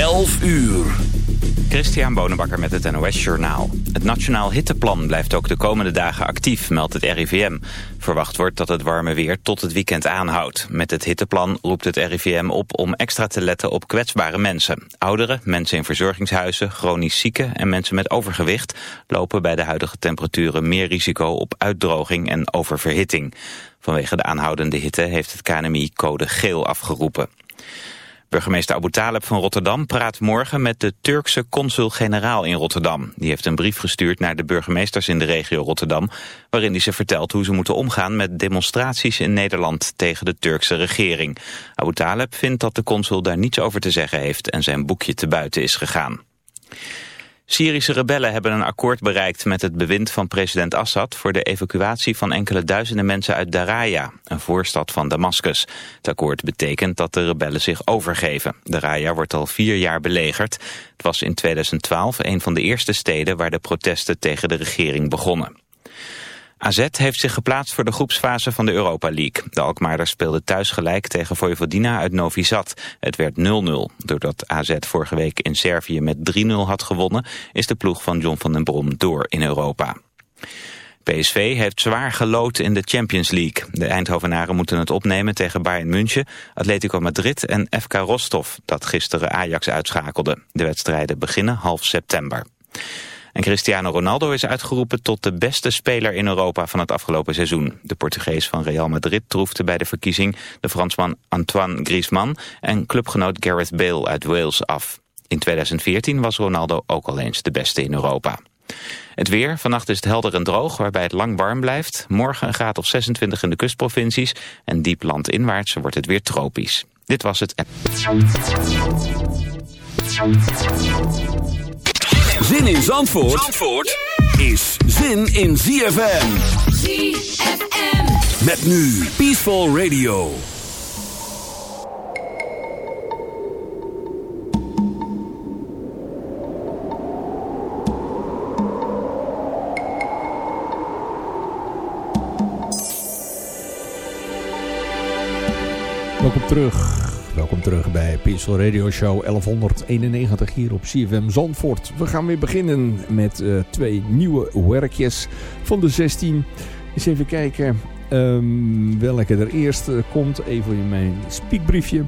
11 uur. Christian Bonenbakker met het NOS Journaal. Het Nationaal Hitteplan blijft ook de komende dagen actief, meldt het RIVM. Verwacht wordt dat het warme weer tot het weekend aanhoudt. Met het hitteplan roept het RIVM op om extra te letten op kwetsbare mensen. Ouderen, mensen in verzorgingshuizen, chronisch zieken en mensen met overgewicht... lopen bij de huidige temperaturen meer risico op uitdroging en oververhitting. Vanwege de aanhoudende hitte heeft het KNMI code geel afgeroepen. Burgemeester Abu Taleb van Rotterdam praat morgen met de Turkse consul-generaal in Rotterdam. Die heeft een brief gestuurd naar de burgemeesters in de regio Rotterdam... waarin hij ze vertelt hoe ze moeten omgaan met demonstraties in Nederland tegen de Turkse regering. Abu Taleb vindt dat de consul daar niets over te zeggen heeft en zijn boekje te buiten is gegaan. Syrische rebellen hebben een akkoord bereikt met het bewind van president Assad voor de evacuatie van enkele duizenden mensen uit Daraya, een voorstad van Damascus. Het akkoord betekent dat de rebellen zich overgeven. Daraya wordt al vier jaar belegerd. Het was in 2012 een van de eerste steden waar de protesten tegen de regering begonnen. AZ heeft zich geplaatst voor de groepsfase van de Europa League. De Alkmaarders speelden thuis gelijk tegen Vojvodina uit Novi Sad. Het werd 0-0. Doordat AZ vorige week in Servië met 3-0 had gewonnen... is de ploeg van John van den Brom door in Europa. PSV heeft zwaar gelood in de Champions League. De Eindhovenaren moeten het opnemen tegen Bayern München, Atletico Madrid en FK Rostov, dat gisteren Ajax uitschakelde. De wedstrijden beginnen half september. En Cristiano Ronaldo is uitgeroepen tot de beste speler in Europa van het afgelopen seizoen. De Portugees van Real Madrid troefde bij de verkiezing de Fransman Antoine Griezmann en clubgenoot Gareth Bale uit Wales af. In 2014 was Ronaldo ook al eens de beste in Europa. Het weer, vannacht is het helder en droog, waarbij het lang warm blijft. Morgen een graad of 26 in de kustprovincies en diep landinwaarts wordt het weer tropisch. Dit was het. Zin in Zandvoort, Zandvoort is zin in ZFM. ZFM. Met nu Peaceful Radio. Welkom terug. Welkom terug bij Peaceful Radio Show 1191 hier op CFM Zandvoort. We gaan weer beginnen met uh, twee nieuwe werkjes van de 16. Eens even kijken um, welke er eerst komt. Even in mijn speakbriefje.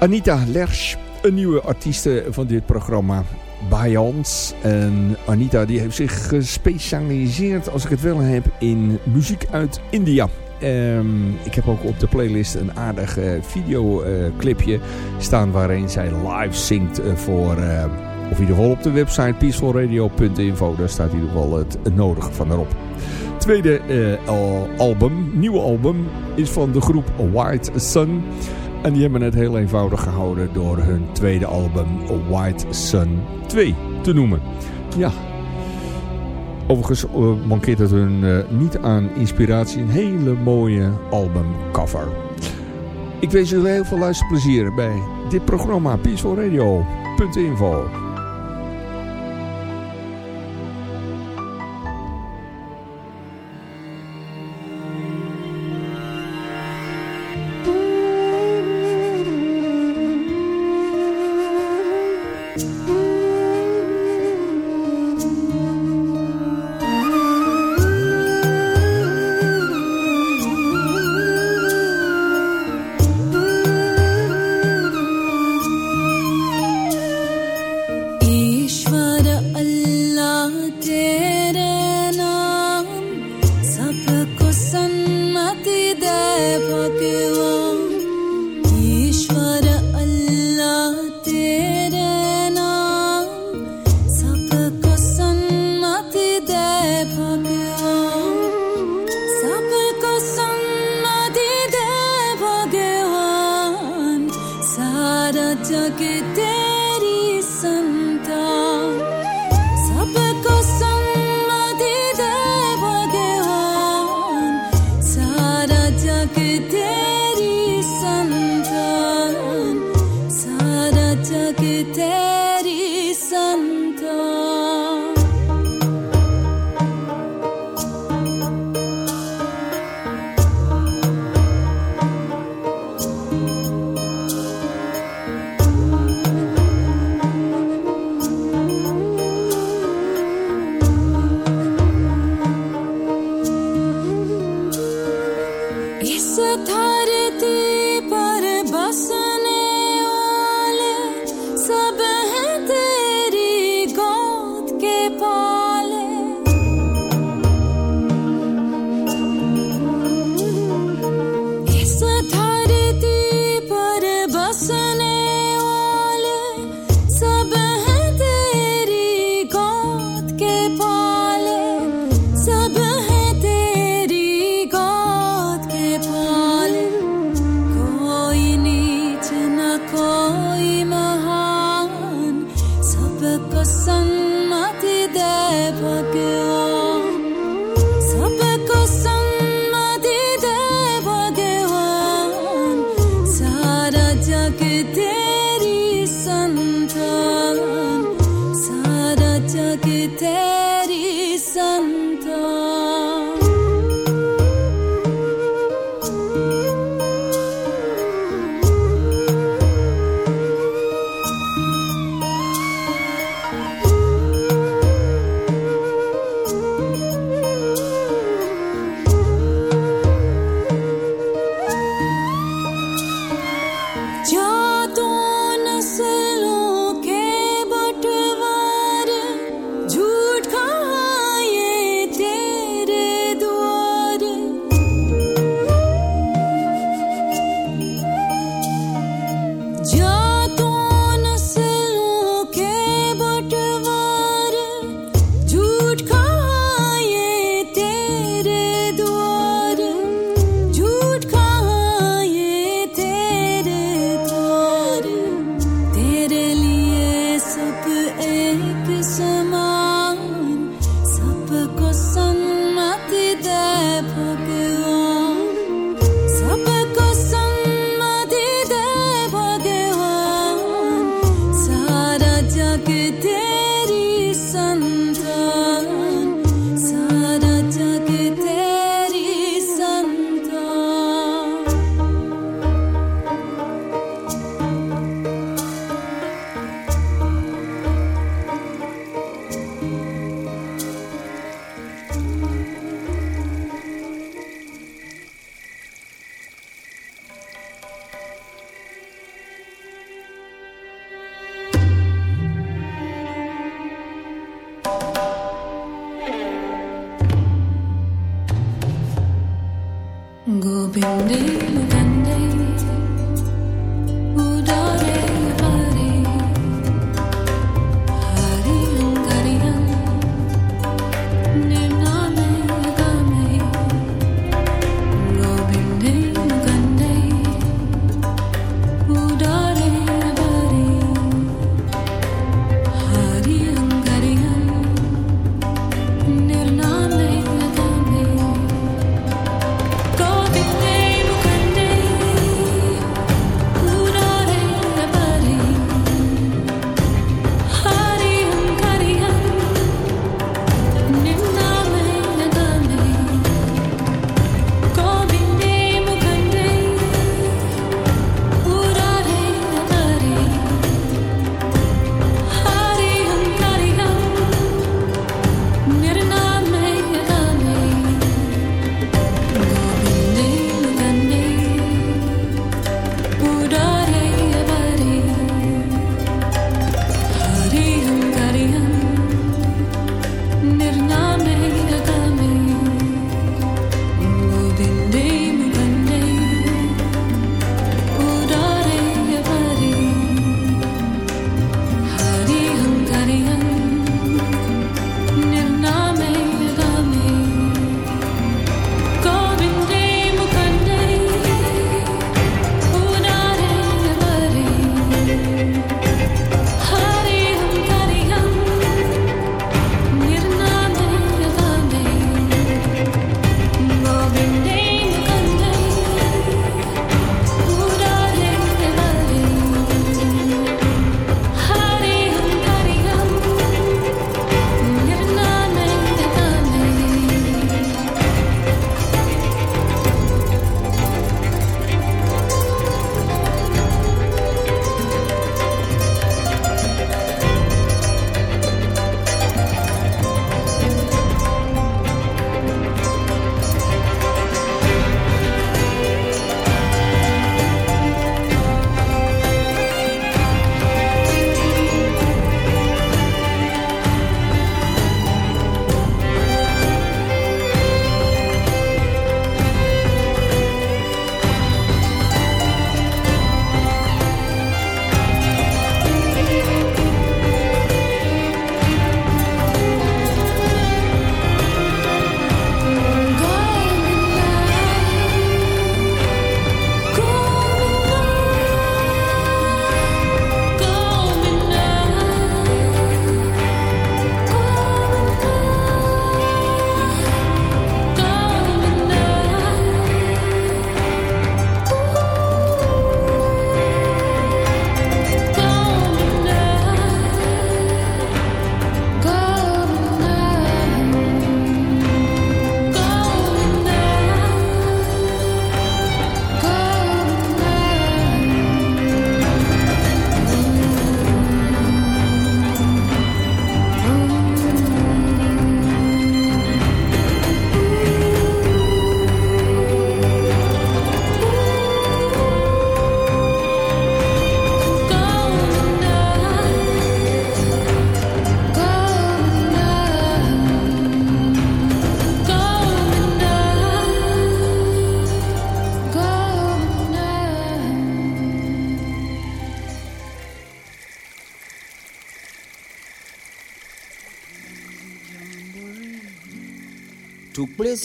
Anita Lersch, een nieuwe artieste van dit programma. Bayans. En Anita die heeft zich gespecialiseerd, als ik het wel heb, in muziek uit India. Um, ik heb ook op de playlist een aardig uh, videoclipje staan waarin zij live zingt uh, voor, of in ieder geval op de website peacefulradio.info. Daar staat in ieder geval het, nodige van erop. Tweede al album, nieuwe album, is van de groep White Sun. En die hebben het heel eenvoudig gehouden door hun tweede album White Sun 2 te noemen. Ja, Overigens eh, mankeert het hun eh, niet aan inspiratie. Een hele mooie albumcover. Ik wens jullie heel veel luisterplezier bij dit programma Peaceful Radio. .info.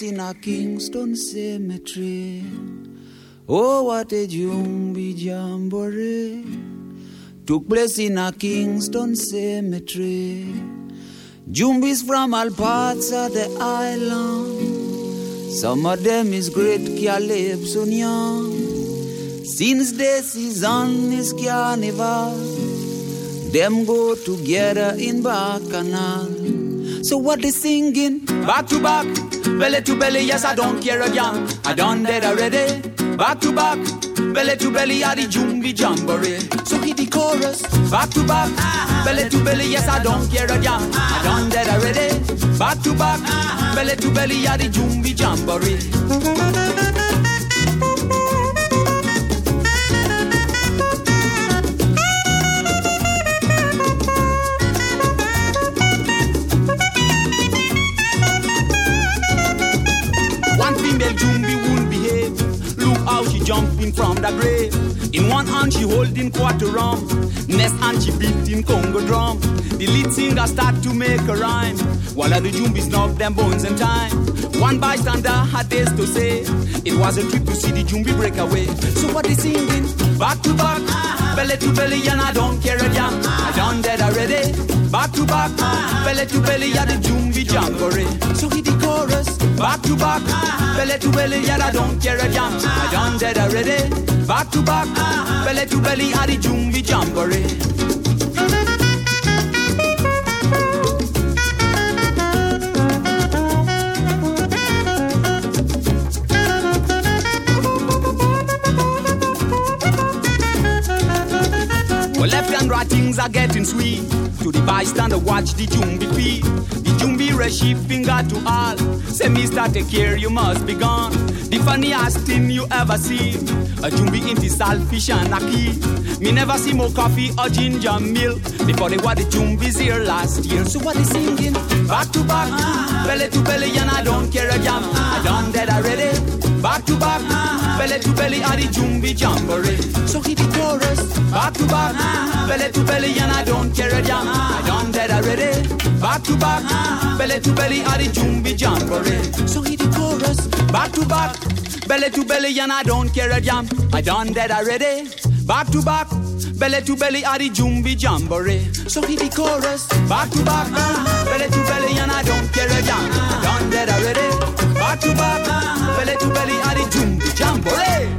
in a Kingston cemetery. Oh, what a Jumbi Jamboree took place in a Kingston cemetery. Jumbis from all parts of the island. Some of them is great young. Since the season is carnival, them go together in Bacchanal. So what they singing? Back to back, belly to belly, yes, I don't care again. I done that already. Back to back, belly to belly, I the Jumbi Jamboree. So hit the chorus, back to back, belly to belly, yes, I don't care again. I done that already. Back to back, belly to belly, I the Jumbi Jamboree. From the grave. In one hand she holding quarter rum, next hand she beating Congo drum. The lead singer start to make a rhyme, while the jumbies knock them bones in time. One bystander had this to say, it was a trip to see the jumbi break away. So what they singing? Back to back, belly to belly, and I don't care a damn. I done that already. Back to back, belly to belly, yeah the jumbi jamboree. So hit the chorus. Back to back, belly to belly, yeah, I don't care a damn. I done that already. Back to back, belly to belly, I the Jumbi Jamboree. Things are getting sweet. To the bystander, watch the Jumbi feed. The Jumbi receive finger to all. Say, Mister, take care, you must be gone. The funniest thing you ever see. A Jumbi into saltfish and a key. Me never see more coffee or ginger milk. Before they were the Jumbis here last year. So what they singing? Back to back, belly to belly, and I don't care a jam. I done that already. Back to back, belly to belly, are the Jumbi Jamboree. So hit the chorus. Back to back, belly to belly, and I don't care a jam. Uh-huh. I done that already. Back to back, belly to belly, are the Jumbi Jamboree. So hit the chorus. Back to back, belly to belly, and I don't care a jam. I done that already. Back to back, belly to belly, are the Jumbi Jamboree. So hit the chorus. Back to back, belly to belly, and I don't care a jam. I done that already. Back to back, belly to belly, are the Jumbi Jamboree.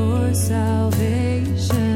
for salvation.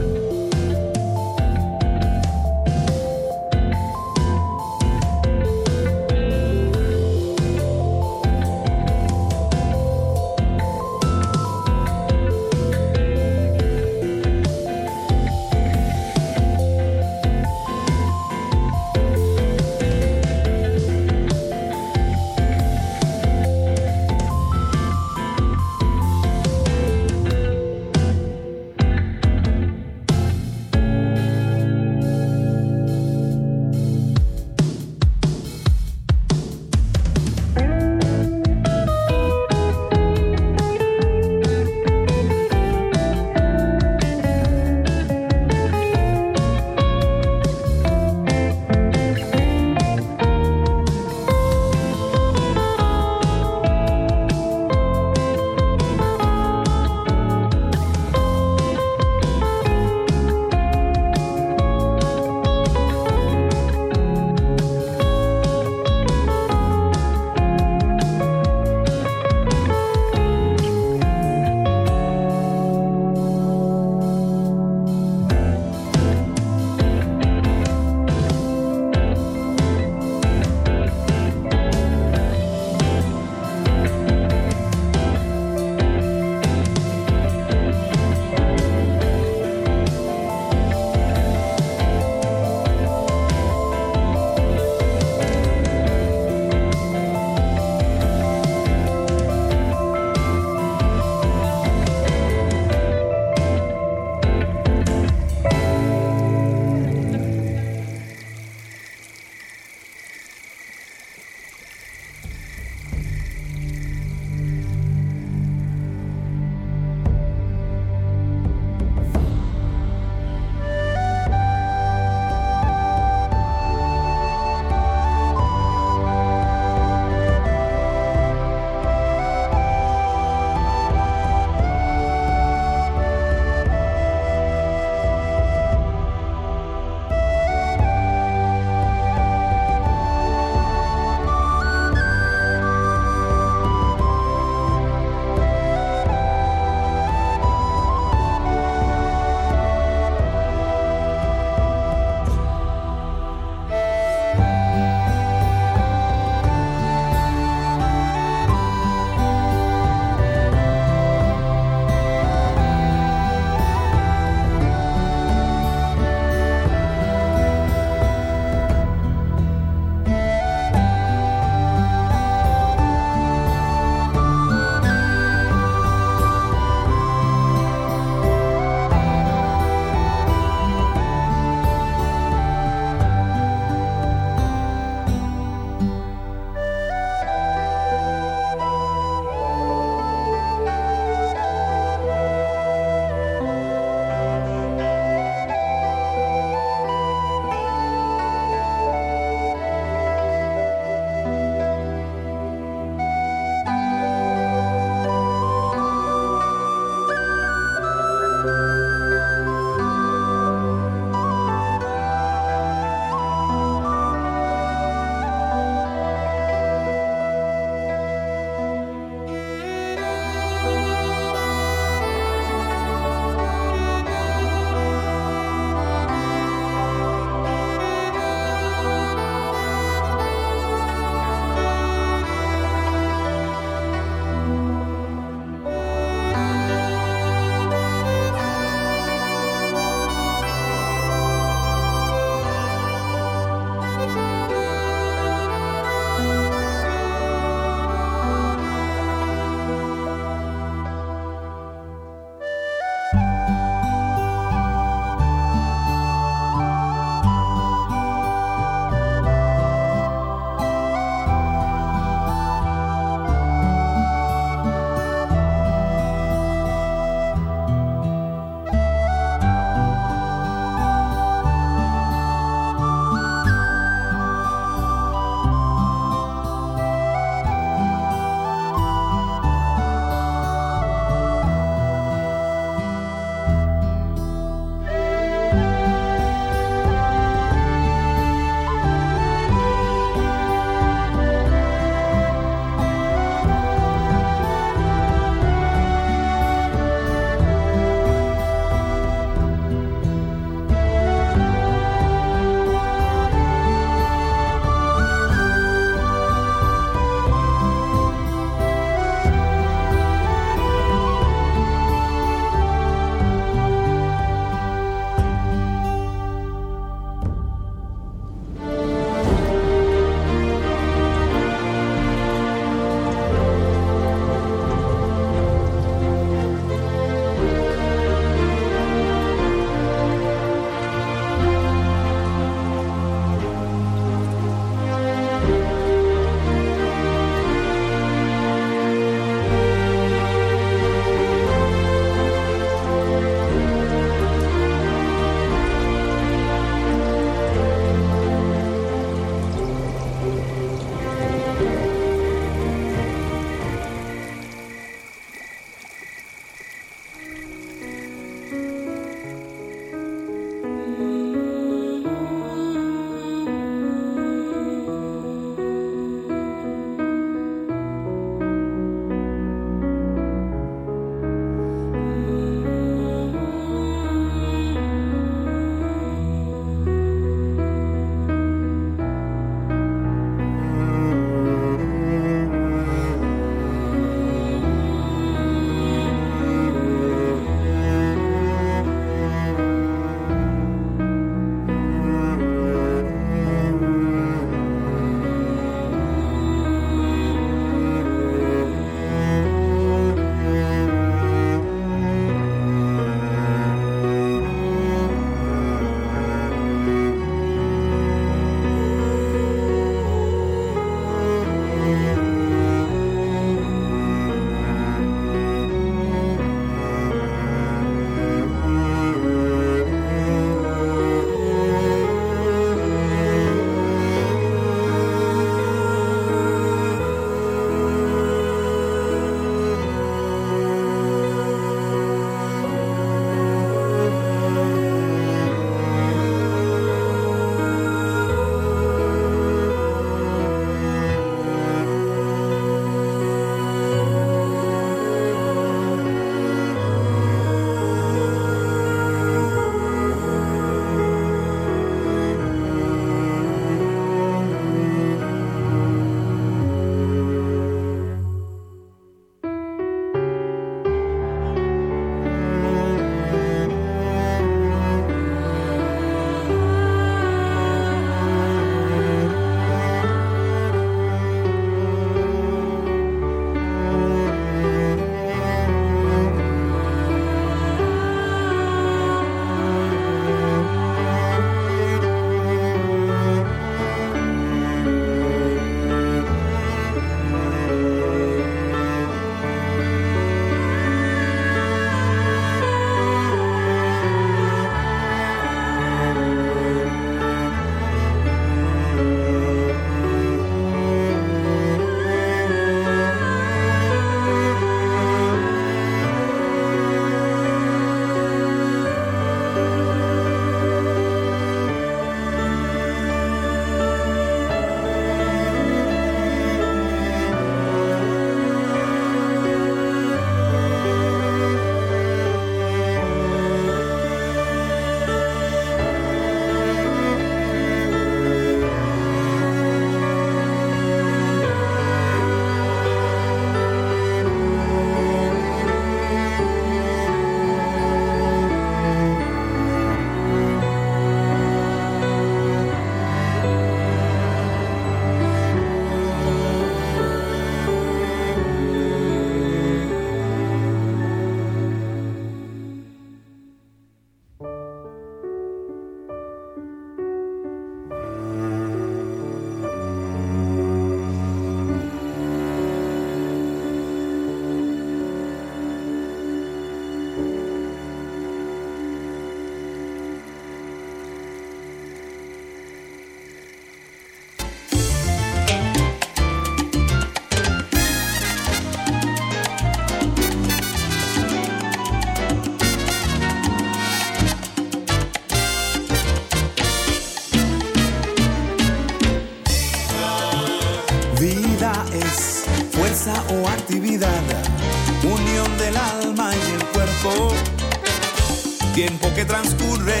tiempo que transcurre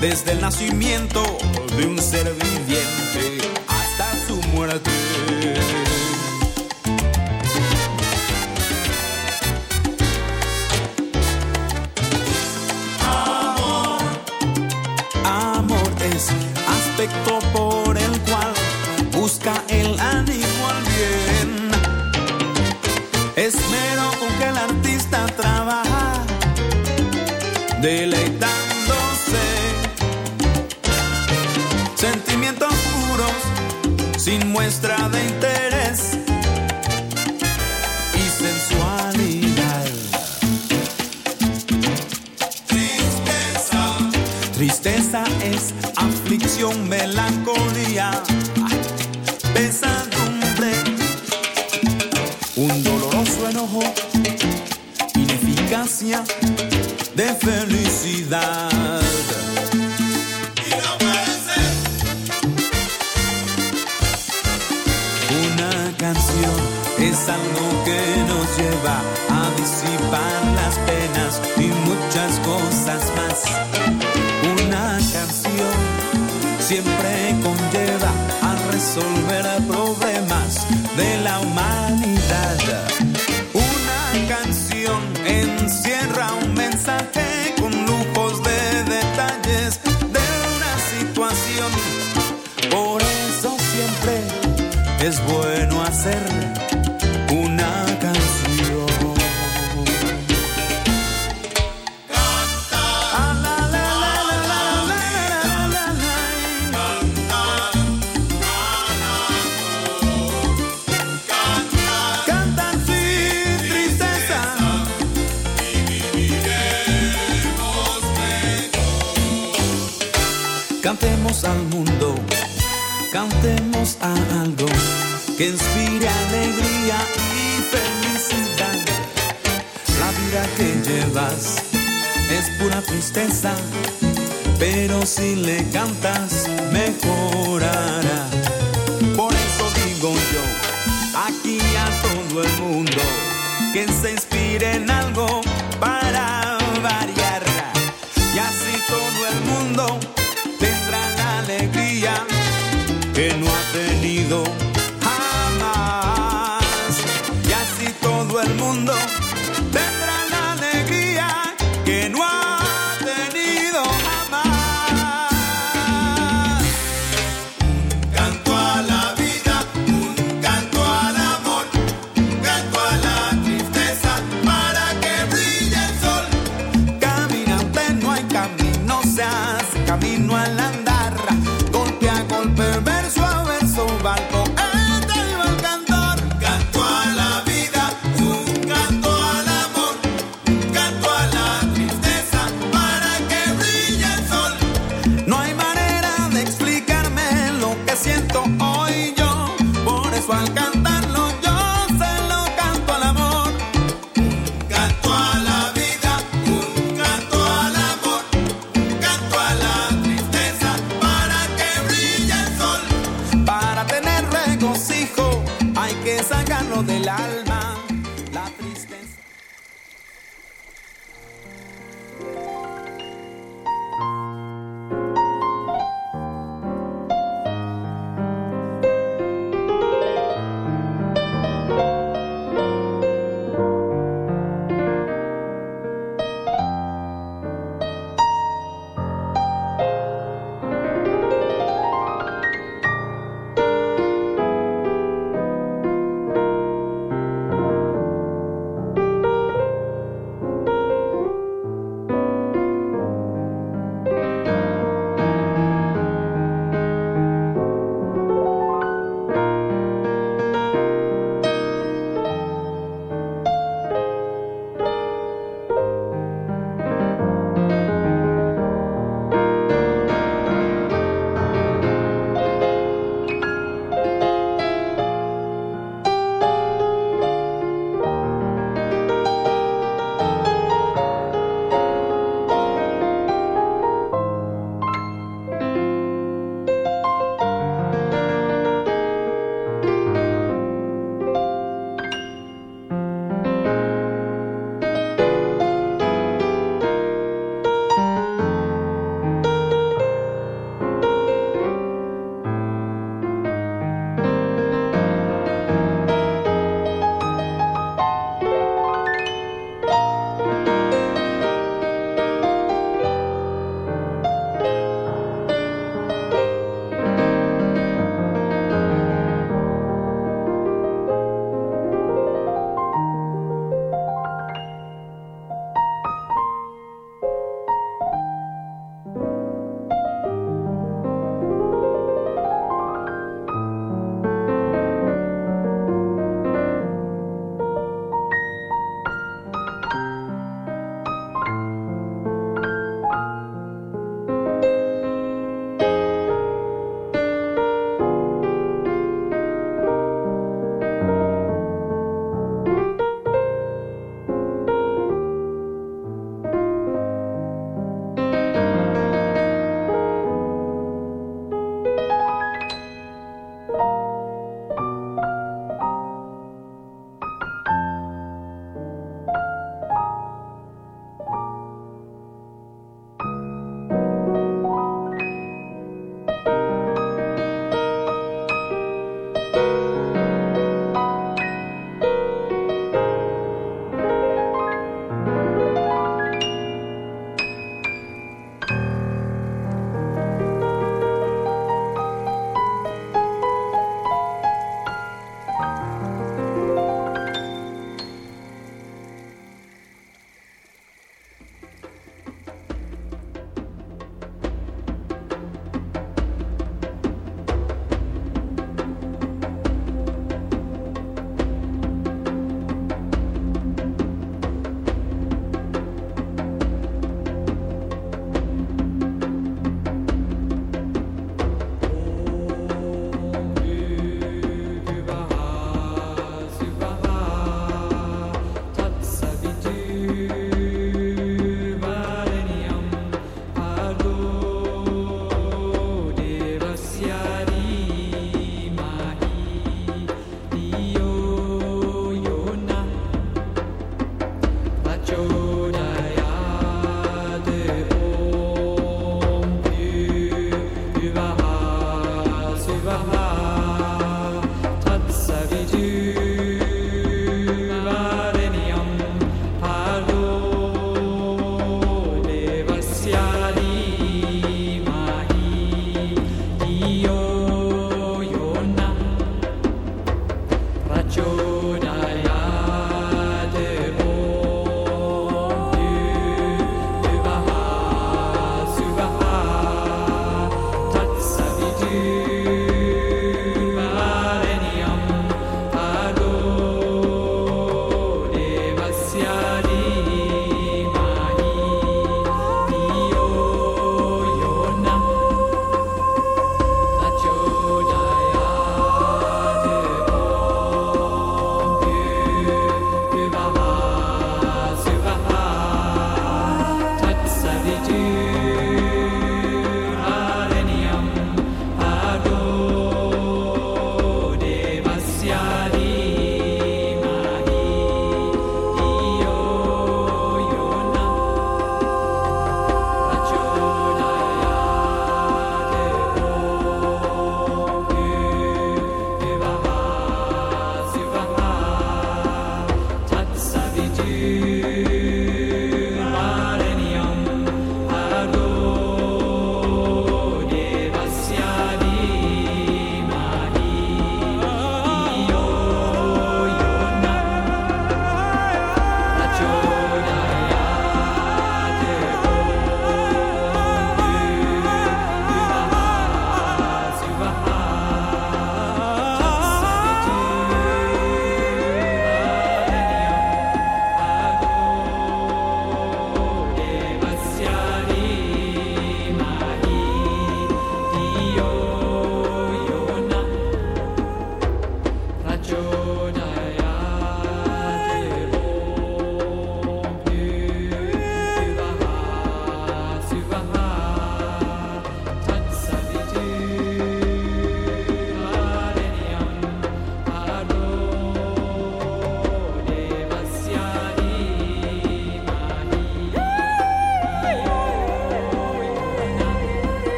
desde el nacimiento de un ser viviente hasta su muerte. de interés. cantemos al mundo, cantemos a algo que inspire alegría y felicidad. La vida que llevas es pura tristeza, pero si le cantas mejorará. Por eso digo yo, aquí a todo el mundo, que se inspire en algo olvido